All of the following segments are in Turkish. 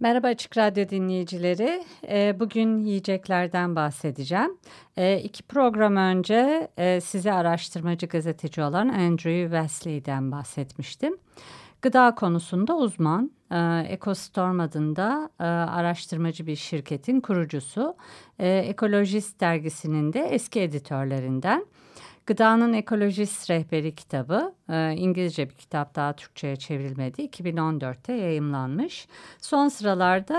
Merhaba Açık Radyo dinleyicileri. Ee, bugün yiyeceklerden bahsedeceğim. Ee, iki program önce e, size araştırmacı gazeteci olan Andrew Wesley'den bahsetmiştim. Gıda konusunda uzman, e, Ecostorm adında e, araştırmacı bir şirketin kurucusu, Ekolojist dergisinin de eski editörlerinden. Gıdanın Ekolojist Rehberi kitabı e, İngilizce bir kitap daha Türkçe'ye çevrilmedi. 2014'te yayımlanmış. Son sıralarda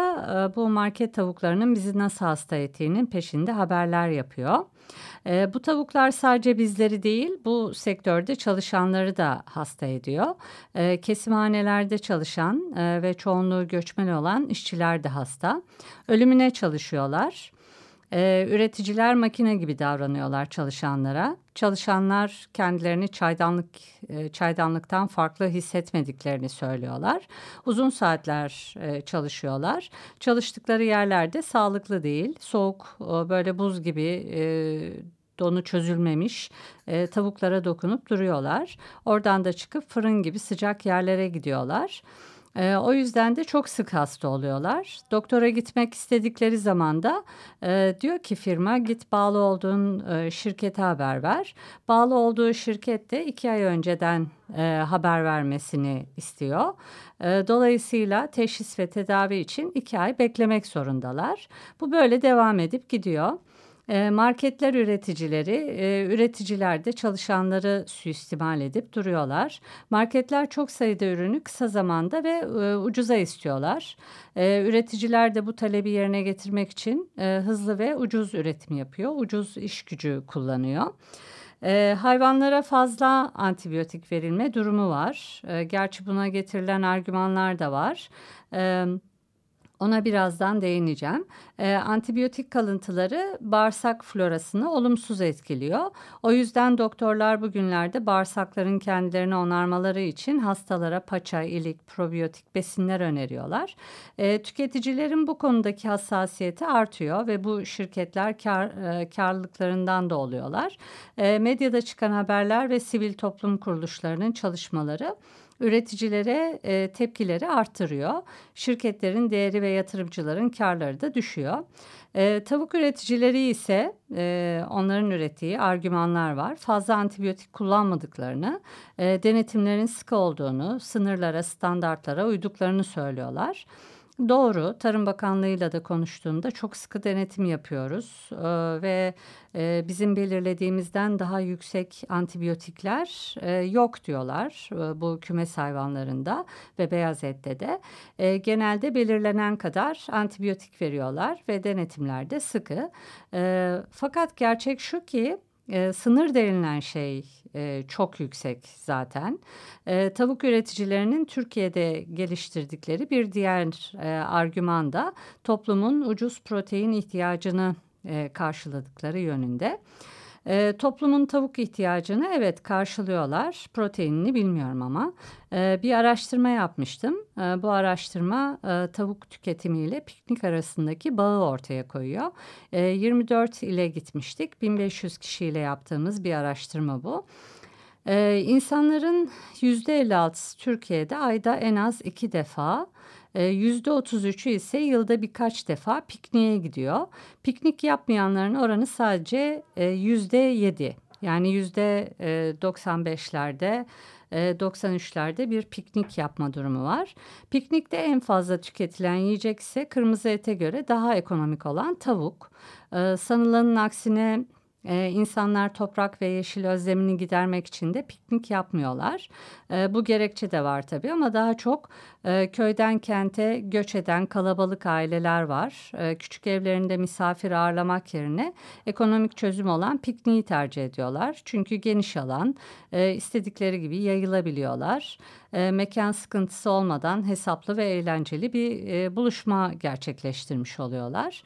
e, bu market tavuklarının bizi nasıl hasta ettiğinin peşinde haberler yapıyor. E, bu tavuklar sadece bizleri değil bu sektörde çalışanları da hasta ediyor. E, kesimhanelerde çalışan e, ve çoğunluğu göçmen olan işçiler de hasta. Ölümüne çalışıyorlar. Ee, üreticiler makine gibi davranıyorlar çalışanlara. Çalışanlar kendilerini çaydanlık e, çaydanlıktan farklı hissetmediklerini söylüyorlar. Uzun saatler e, çalışıyorlar. Çalıştıkları yerlerde sağlıklı değil. Soğuk, e, böyle buz gibi donu çözülmemiş tavuklara dokunup duruyorlar. Oradan da çıkıp fırın gibi sıcak yerlere gidiyorlar. E, o yüzden de çok sık hasta oluyorlar. Doktora gitmek istedikleri zaman da e, diyor ki firma git bağlı olduğun e, şirkete haber ver. Bağlı olduğu şirket de iki ay önceden e, haber vermesini istiyor. E, dolayısıyla teşhis ve tedavi için iki ay beklemek zorundalar. Bu böyle devam edip gidiyor. Ee, marketler üreticileri, e, üreticiler de çalışanları suistimal edip duruyorlar. Marketler çok sayıda ürünü kısa zamanda ve e, ucuza istiyorlar. Ee, üreticiler de bu talebi yerine getirmek için e, hızlı ve ucuz üretim yapıyor. Ucuz iş gücü kullanıyor. E, hayvanlara fazla antibiyotik verilme durumu var. E, gerçi buna getirilen argümanlar da var. E, ona birazdan değineceğim. E, antibiyotik kalıntıları bağırsak florasını olumsuz etkiliyor. O yüzden doktorlar bugünlerde bağırsakların kendilerini onarmaları için hastalara paça, ilik, probiyotik besinler öneriyorlar. E, tüketicilerin bu konudaki hassasiyeti artıyor ve bu şirketler kar, e, karlılıklarından da oluyorlar. E, medyada çıkan haberler ve sivil toplum kuruluşlarının çalışmaları üreticilere e, tepkileri arttırıyor. Şirketlerin değeri ve yatırımcıların karları da düşüyor. E, tavuk üreticileri ise e, onların ürettiği argümanlar var. Fazla antibiyotik kullanmadıklarını, e, denetimlerin sıkı olduğunu, sınırlara, standartlara uyduklarını söylüyorlar. Doğru, Tarım Bakanlığı'yla da konuştuğumda çok sıkı denetim yapıyoruz ee, ve e, bizim belirlediğimizden daha yüksek antibiyotikler e, yok diyorlar e, bu kümes hayvanlarında ve beyaz ette de. E, genelde belirlenen kadar antibiyotik veriyorlar ve denetimler de sıkı. E, fakat gerçek şu ki e, sınır denilen şey e, çok yüksek zaten. E, tavuk üreticilerinin Türkiye'de geliştirdikleri bir diğer e, argüman da toplumun ucuz protein ihtiyacını e, karşıladıkları yönünde. E, toplumun tavuk ihtiyacını evet karşılıyorlar. Proteinini bilmiyorum ama. E, bir araştırma yapmıştım. E, bu araştırma e, tavuk tüketimiyle piknik arasındaki bağı ortaya koyuyor. E, 24 ile gitmiştik. 1500 kişiyle yaptığımız bir araştırma bu. Ee, insanların yüzde 56'sı Türkiye'de ayda en az iki defa %33'ü ise yılda birkaç defa pikniğe gidiyor. Piknik yapmayanların oranı sadece e, yüzde 7 yani yüzde 95'lerde 93'lerde bir piknik yapma durumu var. Piknikte en fazla tüketilen yiyecek ise kırmızı ete göre daha ekonomik olan tavuk. Ee, sanılanın aksine ee, insanlar toprak ve yeşil özlemini gidermek için de piknik yapmıyorlar. Ee, bu gerekçe de var tabii ama daha çok e, köyden kente göç eden kalabalık aileler var. E, küçük evlerinde misafir ağırlamak yerine ekonomik çözüm olan pikniği tercih ediyorlar. Çünkü geniş alan, e, istedikleri gibi yayılabiliyorlar. E, mekan sıkıntısı olmadan hesaplı ve eğlenceli bir e, buluşma gerçekleştirmiş oluyorlar.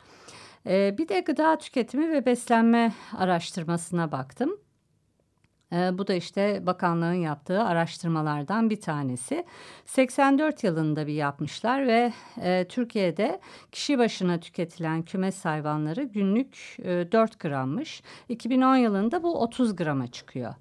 E, bir de gıda tüketimi ve beslenme araştırmasına baktım. E, bu da işte bakanlığın yaptığı araştırmalardan bir tanesi. 84 yılında bir yapmışlar ve e, Türkiye'de kişi başına tüketilen kümes hayvanları günlük e, 4 grammış. 2010 yılında bu 30 grama çıkıyor.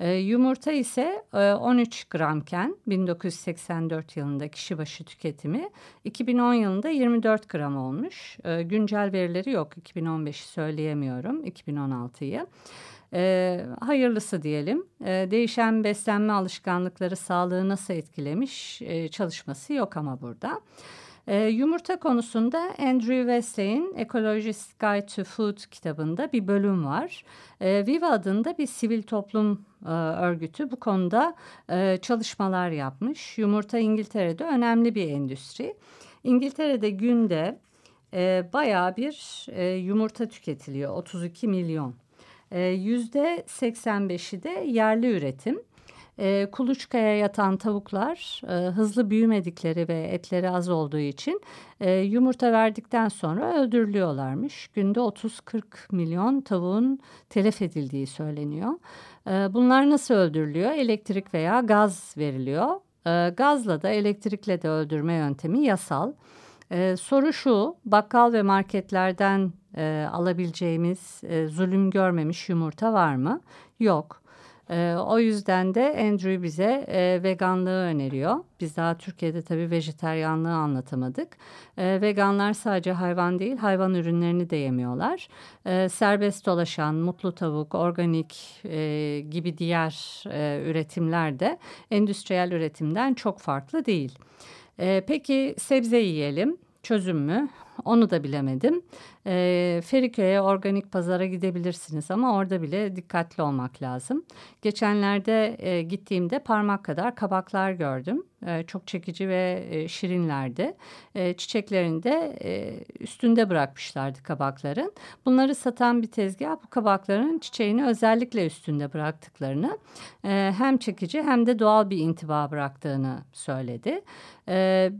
E, yumurta ise e, 13 gramken 1984 yılında kişi başı tüketimi 2010 yılında 24 gram olmuş. E, güncel verileri yok 2015'i söyleyemiyorum 2016'yı. E, hayırlısı diyelim. E, değişen beslenme alışkanlıkları sağlığı nasıl etkilemiş e, çalışması yok ama burada. E, yumurta konusunda Andrew Wesley'in Ecologist Guide to Food kitabında bir bölüm var. E, Viva adında bir sivil toplum e, örgütü bu konuda e, çalışmalar yapmış. Yumurta İngiltere'de önemli bir endüstri. İngiltere'de günde e, bayağı bir e, yumurta tüketiliyor 32 milyon. Ee, yüzde 85'i de yerli üretim. E, kuluçkaya yatan tavuklar e, hızlı büyümedikleri ve etleri az olduğu için e, yumurta verdikten sonra öldürülüyorlarmış. Günde 30-40 milyon tavuğun telef edildiği söyleniyor. E, bunlar nasıl öldürülüyor? Elektrik veya gaz veriliyor. Gazla da elektrikle de öldürme yöntemi yasal. Ee, soru şu, bakkal ve marketlerden e, alabileceğimiz e, zulüm görmemiş yumurta var mı? Yok. E, o yüzden de Andrew bize e, veganlığı öneriyor. Biz daha Türkiye'de tabii vejeteryanlığı anlatamadık. E, veganlar sadece hayvan değil, hayvan ürünlerini de yemiyorlar. E, serbest dolaşan, mutlu tavuk, organik e, gibi diğer e, üretimler de endüstriyel üretimden çok farklı değil. E, peki sebze yiyelim. Çözüm mü? Onu da bilemedim. E, Feriköy'e organik pazara gidebilirsiniz ama orada bile dikkatli olmak lazım. Geçenlerde e, gittiğimde parmak kadar kabaklar gördüm. E, çok çekici ve e, şirinlerdi. E, çiçeklerini de e, üstünde bırakmışlardı kabakların. Bunları satan bir tezgah bu kabakların çiçeğini özellikle üstünde bıraktıklarını e, hem çekici hem de doğal bir intiba bıraktığını söyledi. E,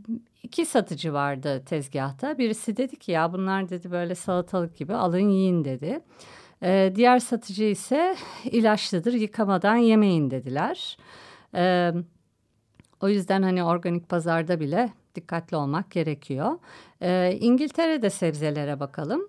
iki satıcı vardı tezgahta. Birisi dedi ki ya bunlar dedi böyle salatalık gibi alın yiyin dedi. Ee, diğer satıcı ise ilaçlıdır yıkamadan yemeyin dediler. Ee, o yüzden hani organik pazarda bile dikkatli olmak gerekiyor. Ee, İngiltere'de sebzelere bakalım.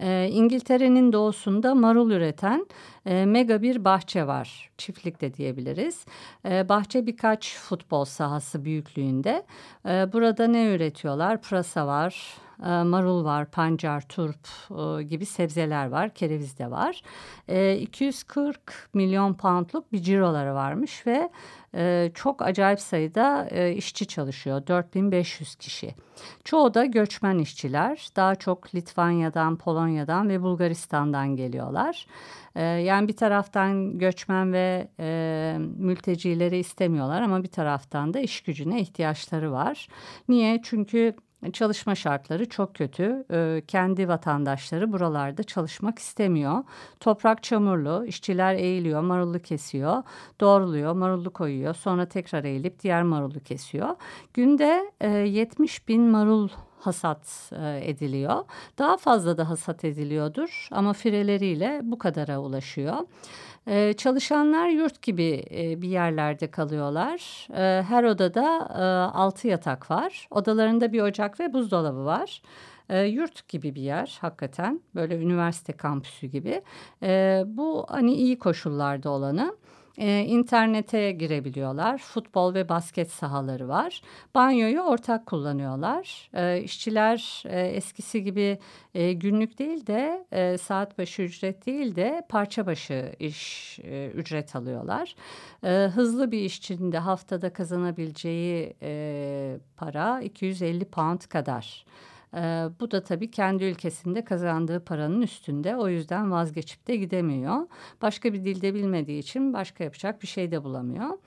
E, İngiltere'nin doğusunda marul üreten e, mega bir bahçe var. Çiftlik de diyebiliriz. E, bahçe birkaç futbol sahası büyüklüğünde. E, burada ne üretiyorlar? Pırasa var, e, marul var, pancar, turp e, gibi sebzeler var, kereviz de var. E, 240 milyon poundluk bir ciroları varmış ve e, çok acayip sayıda e, işçi çalışıyor. 4500 kişi. Çoğu da göçmen işçiler. Daha çok Litvanya'dan, Polonya'dan ve Bulgaristan'dan geliyorlar. E, yani bir taraftan göçmen ve e, mültecileri istemiyorlar ama bir taraftan da iş gücüne ihtiyaçları var. Niye? Çünkü çalışma şartları çok kötü. Ee, kendi vatandaşları buralarda çalışmak istemiyor. Toprak çamurlu, işçiler eğiliyor, marullu kesiyor, doğruluyor, marullu koyuyor. Sonra tekrar eğilip diğer marullu kesiyor. Günde e, 70 bin marul hasat e, ediliyor. Daha fazla da hasat ediliyordur ama fireleriyle bu kadara ulaşıyor. Ee, çalışanlar yurt gibi e, bir yerlerde kalıyorlar. Ee, her odada e, altı yatak var. Odalarında bir ocak ve buzdolabı var. Ee, yurt gibi bir yer hakikaten böyle üniversite kampüsü gibi. Ee, bu hani iyi koşullarda olanı e, internete girebiliyorlar. Futbol ve basket sahaları var. Banyoyu ortak kullanıyorlar. E, işçiler e, eskisi gibi e, günlük değil de e, saat başı ücret değil de parça başı iş e, ücret alıyorlar. E, hızlı bir işçinin de haftada kazanabileceği e, para 250 pound kadar. E, bu da tabii kendi ülkesinde kazandığı paranın üstünde. O yüzden vazgeçip de gidemiyor. Başka bir dilde bilmediği için başka yapacak bir şey de bulamıyor.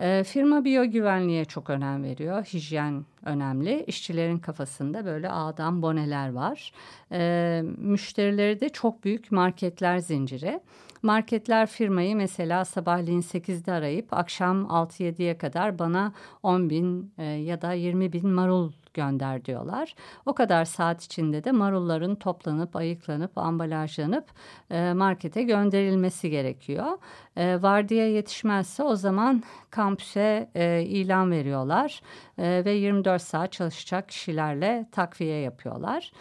E, firma biyogüvenliğe çok önem veriyor. Hijyen önemli. İşçilerin kafasında böyle ağdan boneler var. E, müşterileri de çok büyük marketler zinciri. Marketler firmayı mesela sabahleyin 8'de arayıp akşam 6-7'ye kadar bana 10 bin e, ya da 20 bin marul gönder diyorlar. O kadar saat içinde de marulların toplanıp, ayıklanıp, ambalajlanıp e, markete gönderilmesi gerekiyor. E, vardiya yetişmezse o zaman kampüse e, ilan veriyorlar e, ve 24 saat çalışacak kişilerle takviye yapıyorlar.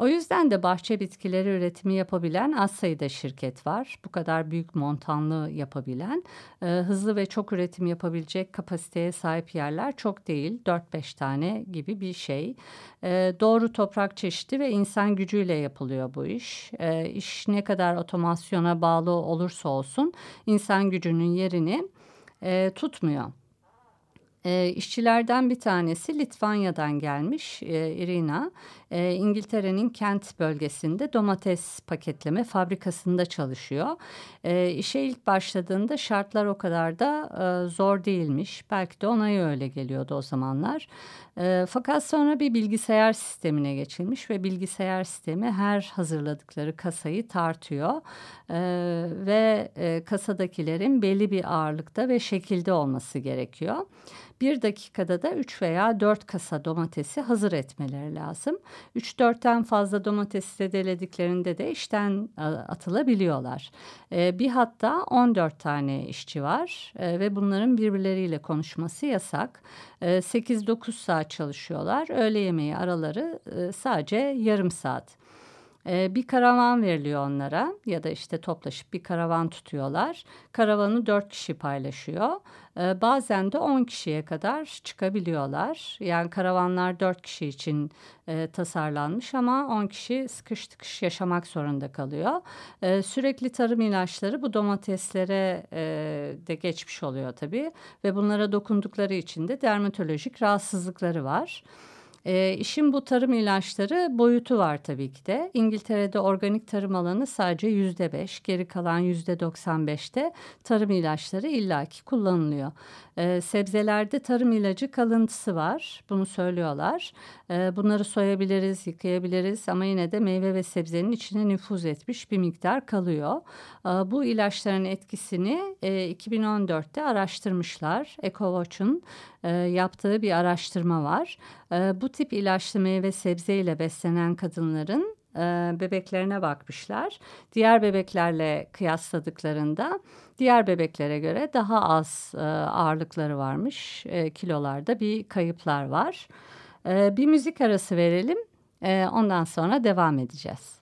O yüzden de bahçe bitkileri üretimi yapabilen az sayıda şirket var. Bu kadar büyük montanlı yapabilen, e, hızlı ve çok üretim yapabilecek kapasiteye sahip yerler çok değil. 4-5 tane gibi bir şey. E, doğru toprak çeşidi ve insan gücüyle yapılıyor bu iş. E, iş ne kadar otomasyona bağlı olursa olsun insan gücünün yerini e, tutmuyor. E, işçilerden bir tanesi Litvanya'dan gelmiş e, Irina. E, İngiltere'nin Kent bölgesinde domates paketleme fabrikasında çalışıyor. E, işe ilk başladığında şartlar o kadar da e, zor değilmiş. Belki de ona öyle geliyordu o zamanlar. E, fakat sonra bir bilgisayar sistemine geçilmiş ve bilgisayar sistemi her hazırladıkları kasayı tartıyor. E, ve e, kasadakilerin belli bir ağırlıkta ve şekilde olması gerekiyor. Bir dakikada da 3 veya 4 kasa domatesi hazır etmeleri lazım. 3-4'ten fazla domatesi zedelediklerinde de işten atılabiliyorlar. E, bir hatta 14 tane işçi var e, ve bunların birbirleriyle konuşması yasak. E, 8-9 saat çalışıyorlar. Öğle yemeği araları e, sadece yarım saat. Ee, bir karavan veriliyor onlara ya da işte toplaşıp bir karavan tutuyorlar. Karavanı dört kişi paylaşıyor. Ee, bazen de on kişiye kadar çıkabiliyorlar. Yani karavanlar dört kişi için e, tasarlanmış ama on kişi sıkış tıkış yaşamak zorunda kalıyor. Ee, sürekli tarım ilaçları bu domateslere e, de geçmiş oluyor tabii. Ve bunlara dokundukları için de dermatolojik rahatsızlıkları var. E, işin bu tarım ilaçları boyutu var tabii ki de. İngiltere'de organik tarım alanı sadece yüzde beş, geri kalan yüzde doksan beşte tarım ilaçları illaki kullanılıyor. E, sebzelerde tarım ilacı kalıntısı var. Bunu söylüyorlar. E, bunları soyabiliriz, yıkayabiliriz ama yine de meyve ve sebzenin içine nüfuz etmiş bir miktar kalıyor. E, bu ilaçların etkisini e, 2014'te araştırmışlar. EcoWatch'un e, yaptığı bir araştırma var. E, bu tip ilaçlı meyve sebzeyle beslenen kadınların e, bebeklerine bakmışlar. Diğer bebeklerle kıyasladıklarında diğer bebeklere göre daha az ağırlıkları varmış. Kilolarda bir kayıplar var. Bir müzik arası verelim. Ondan sonra devam edeceğiz.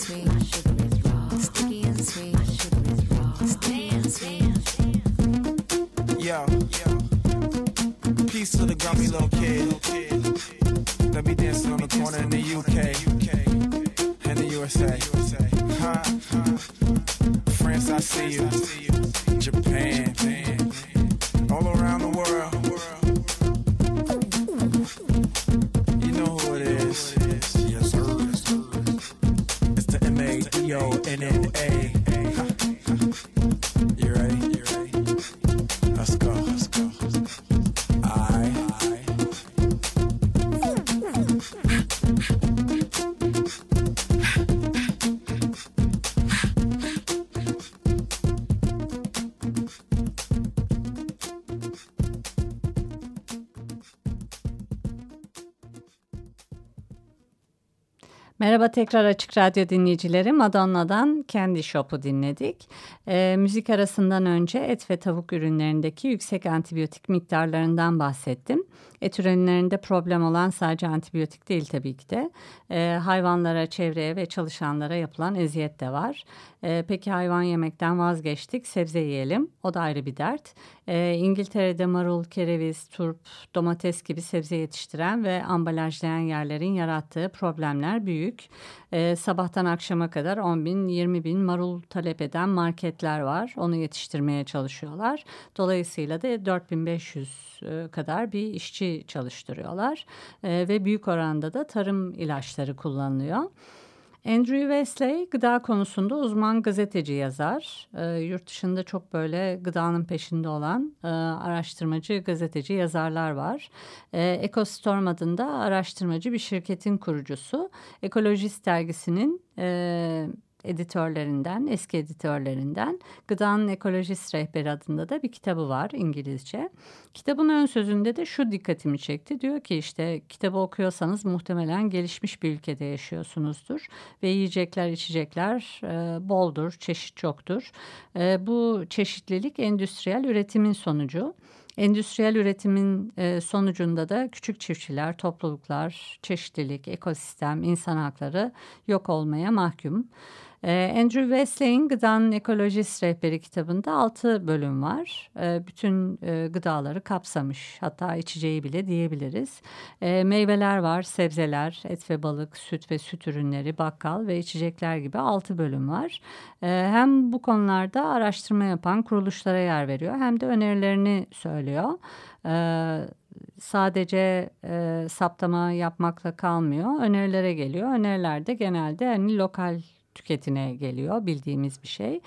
sweet. Merhaba tekrar Açık Radyo dinleyicileri. Madonna'dan Candy Shop'u dinledik. E, müzik arasından önce et ve tavuk ürünlerindeki yüksek antibiyotik miktarlarından bahsettim. Et ürünlerinde problem olan sadece antibiyotik değil tabii ki de. E, hayvanlara, çevreye ve çalışanlara yapılan eziyet de var. E, peki hayvan yemekten vazgeçtik, sebze yiyelim. O da ayrı bir dert. E, İngiltere'de marul, kereviz, turp, domates gibi sebze yetiştiren ve ambalajlayan yerlerin yarattığı problemler büyük. E, sabahtan akşama kadar 10 bin, 20 bin marul talep eden marketler var. Onu yetiştirmeye çalışıyorlar. Dolayısıyla da 4500 e, kadar bir işçi çalıştırıyorlar. E, ve büyük oranda da tarım ilaçları kullanılıyor. Andrew Wesley gıda konusunda uzman gazeteci yazar. E, yurt dışında çok böyle gıdanın peşinde olan e, araştırmacı gazeteci yazarlar var. E, Ecostorm adında araştırmacı bir şirketin kurucusu. Ekolojist dergisinin... E, editörlerinden, eski editörlerinden Gıdanın Ekolojist Rehberi adında da bir kitabı var İngilizce. Kitabın ön sözünde de şu dikkatimi çekti. Diyor ki işte kitabı okuyorsanız muhtemelen gelişmiş bir ülkede yaşıyorsunuzdur ve yiyecekler, içecekler e, boldur, çeşit çoktur. E, bu çeşitlilik endüstriyel üretimin sonucu. Endüstriyel üretimin e, sonucunda da küçük çiftçiler, topluluklar, çeşitlilik, ekosistem, insan hakları yok olmaya mahkum. E, Andrew Wesley'in Gıdanın Ekolojist Rehberi kitabında altı bölüm var. E, bütün e, gıdaları kapsamış hatta içeceği bile diyebiliriz. E, meyveler var, sebzeler, et ve balık, süt ve süt ürünleri, bakkal ve içecekler gibi altı bölüm var. Hem bu konularda araştırma yapan kuruluşlara yer veriyor hem de önerilerini söylüyor. Sadece e, saptama yapmakla kalmıyor. Önerilere geliyor. Öneriler de genelde hani lokal tüketine geliyor bildiğimiz bir şey.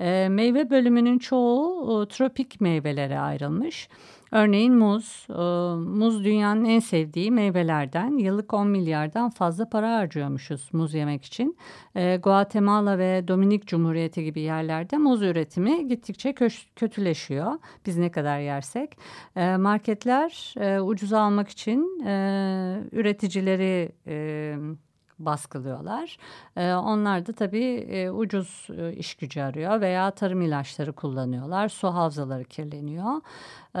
E, meyve bölümünün çoğu e, tropik meyvelere ayrılmış. Örneğin muz, e, muz dünyanın en sevdiği meyvelerden yıllık 10 milyardan fazla para harcıyormuşuz muz yemek için. E, Guatemala ve Dominik Cumhuriyeti gibi yerlerde muz üretimi gittikçe kötüleşiyor biz ne kadar yersek. E, marketler e, ucuza almak için e, üreticileri... E, baskılıyorlar. E, onlar da tabii e, ucuz e, iş gücü arıyor veya tarım ilaçları kullanıyorlar. Su havzaları kirleniyor. E,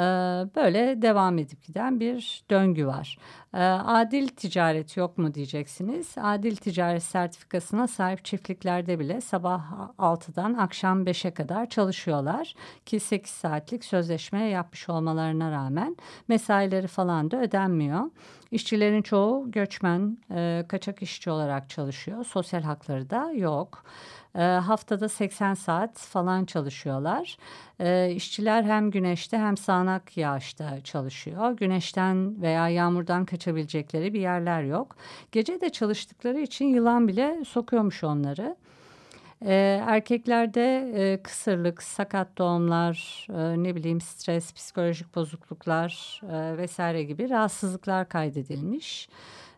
böyle devam edip giden bir döngü var. E, adil ticaret yok mu diyeceksiniz. Adil ticaret sertifikasına sahip çiftliklerde bile sabah 6'dan akşam 5'e kadar çalışıyorlar. Ki 8 saatlik sözleşme yapmış olmalarına rağmen mesaileri falan da ödenmiyor. İşçilerin çoğu göçmen, e, kaçak işçi olarak çalışıyor. Sosyal hakları da yok. E, haftada 80 saat falan çalışıyorlar. E, işçiler hem güneşte hem sağanak yağışta çalışıyor. Güneşten veya yağmurdan kaçabilecekleri bir yerler yok. Gece de çalıştıkları için yılan bile sokuyormuş onları. E, erkeklerde e, kısırlık, sakat doğumlar, e, ne bileyim stres, psikolojik bozukluklar e, vesaire gibi rahatsızlıklar kaydedilmiş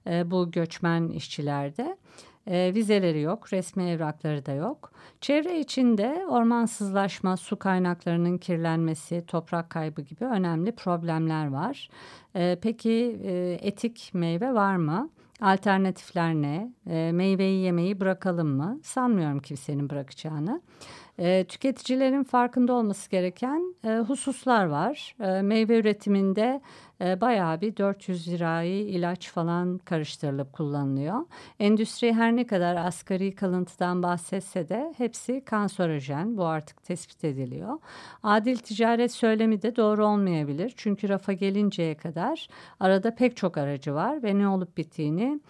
e, bu göçmen işçilerde. E, vizeleri yok, resmi evrakları da yok. Çevre içinde ormansızlaşma, su kaynaklarının kirlenmesi, toprak kaybı gibi önemli problemler var. E, peki e, etik meyve var mı? Alternatifler ne? E, meyveyi yemeyi bırakalım mı? Sanmıyorum kimsenin bırakacağını. E, tüketicilerin farkında olması gereken e, hususlar var. E, meyve üretiminde e, bayağı bir 400 lirayı ilaç falan karıştırılıp kullanılıyor. Endüstri her ne kadar asgari kalıntıdan bahsetse de hepsi kanserojen. Bu artık tespit ediliyor. Adil ticaret söylemi de doğru olmayabilir. Çünkü rafa gelinceye kadar arada pek çok aracı var ve ne olup bittiğini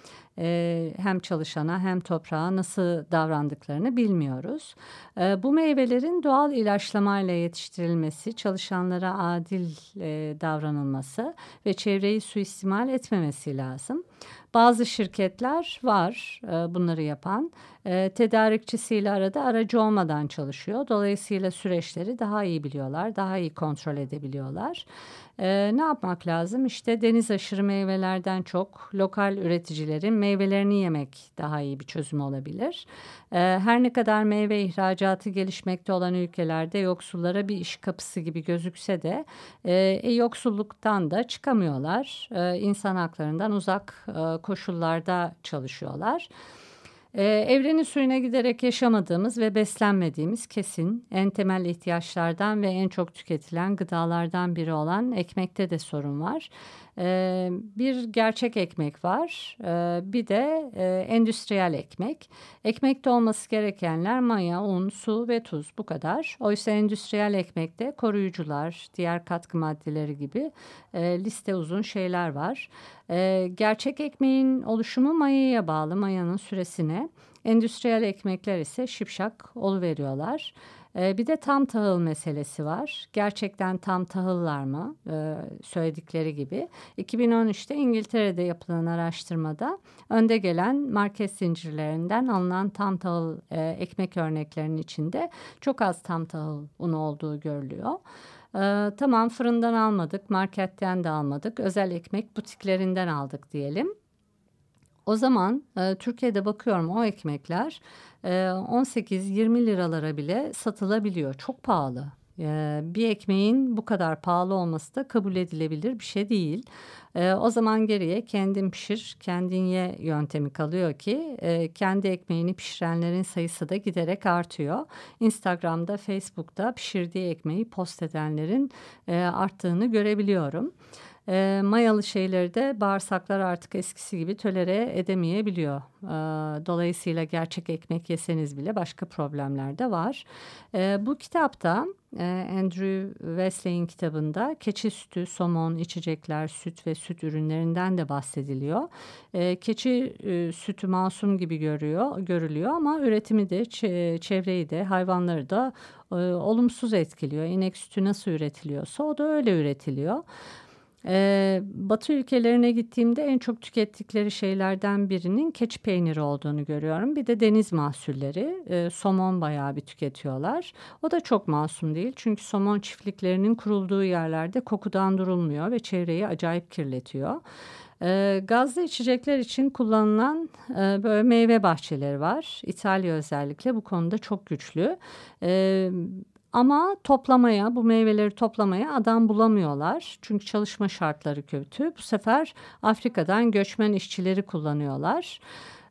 e, hem çalışana hem toprağa nasıl davrandıklarını bilmiyoruz. E, bu meyvelerin doğal ilaçlamayla yetiştirilmesi, çalışanlara adil e, davranılması ve çevreyi suistimal etmemesi lazım. Bazı şirketler var e, bunları yapan. E, tedarikçisiyle arada aracı olmadan çalışıyor. Dolayısıyla süreçleri daha iyi biliyorlar, daha iyi kontrol edebiliyorlar. E, ne yapmak lazım? İşte deniz aşırı meyvelerden çok lokal üreticilerin meyvelerini yemek daha iyi bir çözüm olabilir. E, her ne kadar meyve ihracatı gelişmekte olan ülkelerde yoksullara bir iş kapısı gibi gözükse de e, yoksulluktan da çıkamıyorlar. E, insan haklarından uzak e, koşullarda çalışıyorlar. Ee, evrenin suyuna giderek yaşamadığımız ve beslenmediğimiz kesin en temel ihtiyaçlardan ve en çok tüketilen gıdalardan biri olan ekmekte de sorun var. Bir gerçek ekmek var bir de endüstriyel ekmek. Ekmekte olması gerekenler maya, un, su ve tuz bu kadar. Oysa endüstriyel ekmekte koruyucular, diğer katkı maddeleri gibi liste uzun şeyler var. Gerçek ekmeğin oluşumu mayaya bağlı mayanın süresine. Endüstriyel ekmekler ise şipşak oluveriyorlar. Ee, bir de tam tahıl meselesi var. Gerçekten tam tahıllar mı ee, söyledikleri gibi. 2013'te İngiltere'de yapılan araştırmada önde gelen market zincirlerinden alınan tam tahıl e, ekmek örneklerinin içinde çok az tam tahıl unu olduğu görülüyor. Ee, tamam fırından almadık, marketten de almadık, özel ekmek butiklerinden aldık diyelim. O zaman e, Türkiye'de bakıyorum o ekmekler e, 18-20 liralara bile satılabiliyor. Çok pahalı. E, bir ekmeğin bu kadar pahalı olması da kabul edilebilir bir şey değil. E, o zaman geriye kendin pişir, kendin ye yöntemi kalıyor ki e, kendi ekmeğini pişirenlerin sayısı da giderek artıyor. Instagram'da, Facebook'ta pişirdiği ekmeği post edenlerin e, arttığını görebiliyorum. E, mayalı şeyleri de bağırsaklar artık eskisi gibi tölere edemeyebiliyor. E, dolayısıyla gerçek ekmek yeseniz bile başka problemler de var. E, bu kitapta e, Andrew Wesley'in kitabında keçi sütü, somon, içecekler, süt ve süt ürünlerinden de bahsediliyor. E, keçi e, sütü masum gibi görüyor, görülüyor ama üretimi de çevreyi de hayvanları da e, olumsuz etkiliyor. İnek sütü nasıl üretiliyorsa o da öyle üretiliyor. Ee, Batı ülkelerine gittiğimde en çok tükettikleri şeylerden birinin keçi peyniri olduğunu görüyorum. Bir de deniz mahsulleri, e, somon bayağı bir tüketiyorlar. O da çok masum değil çünkü somon çiftliklerinin kurulduğu yerlerde kokudan durulmuyor ve çevreyi acayip kirletiyor. E, gazlı içecekler için kullanılan e, böyle meyve bahçeleri var. İtalya özellikle bu konuda çok güçlü. E, ama toplamaya, bu meyveleri toplamaya adam bulamıyorlar. Çünkü çalışma şartları kötü. Bu sefer Afrika'dan göçmen işçileri kullanıyorlar.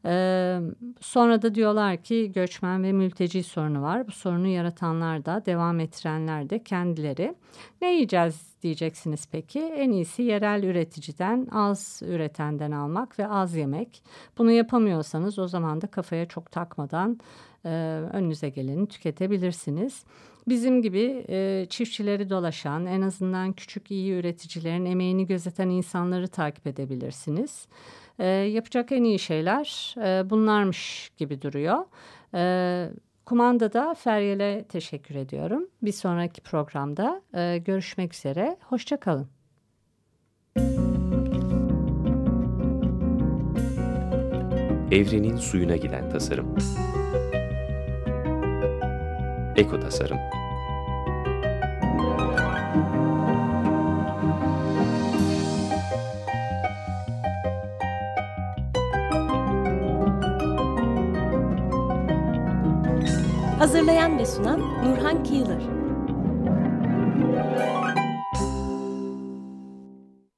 Ee, sonra da diyorlar ki göçmen ve mülteci sorunu var. Bu sorunu yaratanlar da devam ettirenler de kendileri. Ne yiyeceğiz diyeceksiniz peki. En iyisi yerel üreticiden az üretenden almak ve az yemek. Bunu yapamıyorsanız o zaman da kafaya çok takmadan e, önünüze geleni tüketebilirsiniz. Bizim gibi e, çiftçileri dolaşan en azından küçük iyi üreticilerin emeğini gözeten insanları takip edebilirsiniz. E, yapacak en iyi şeyler e, bunlarmış gibi duruyor. E, kumandada Feryal'e teşekkür ediyorum. Bir sonraki programda e, görüşmek üzere. Hoşçakalın. Evrenin suyuna giden tasarım. Eko Tasarım Hazırlayan ve sunan Nurhan Kıyılır.